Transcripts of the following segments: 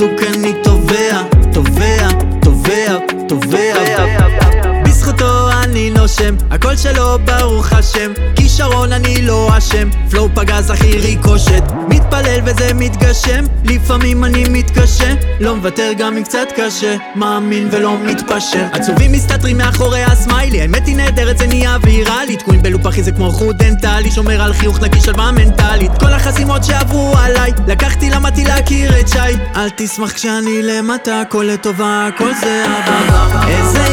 בדוק אני תובע, תובע, תובע, תובע בזכותו אני נושם, הכל שלו ברוך השם. לא אשם flow פגז הכי ריקושט. מתפלל וזה מתגשם לפעמים אני מתקשה. לא מוותר גם אם קצת קשה מאמין ולא מתפשר. עצובים מסתתרים מאחורי הסמיילי האמת היא נהדרת זה נהיה ויראלי. תקועים בלופ אחי זה כמו חוט דנטלי שומר על חיוך נקי שלווה מנטלית. כל החסימות שעברו עליי לקחתי למדתי להכיר את שי. אל תשמח כשאני למטה הכל לטובה הכל זה אבא איזה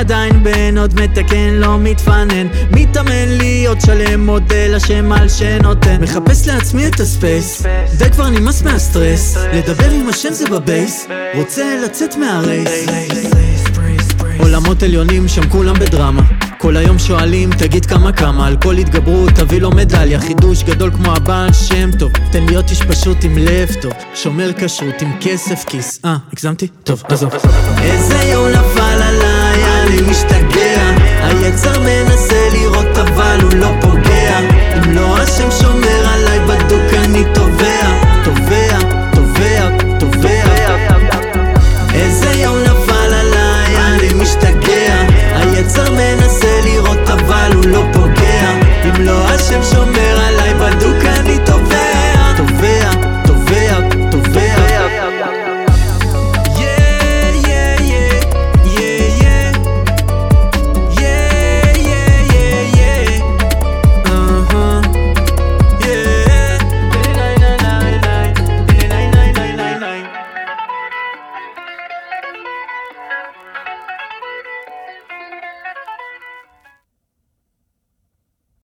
עדיין בן עוד מתקן לא מתפנן. מתאמן להיות שלם מודה לשם על שנותן. מחפש לעצמי את הספייס די כבר נמאס מהסטרס. לדבר עם השם זה בבייס רוצה לצאת מהרייס. עולמות עליונים שם כולם בדרמה. כל היום שואלים תגיד כמה כמה. על כל התגברות תביא לו מדליה. חידוש גדול כמו הבעל שם טוב. תן להיות איש פשוט עם לב טוב. שומר כשרות עם כסף כיס. אה הגזמתי? טוב עזוב. איזה יום נפל עליי אני משתגע. היצר מנ...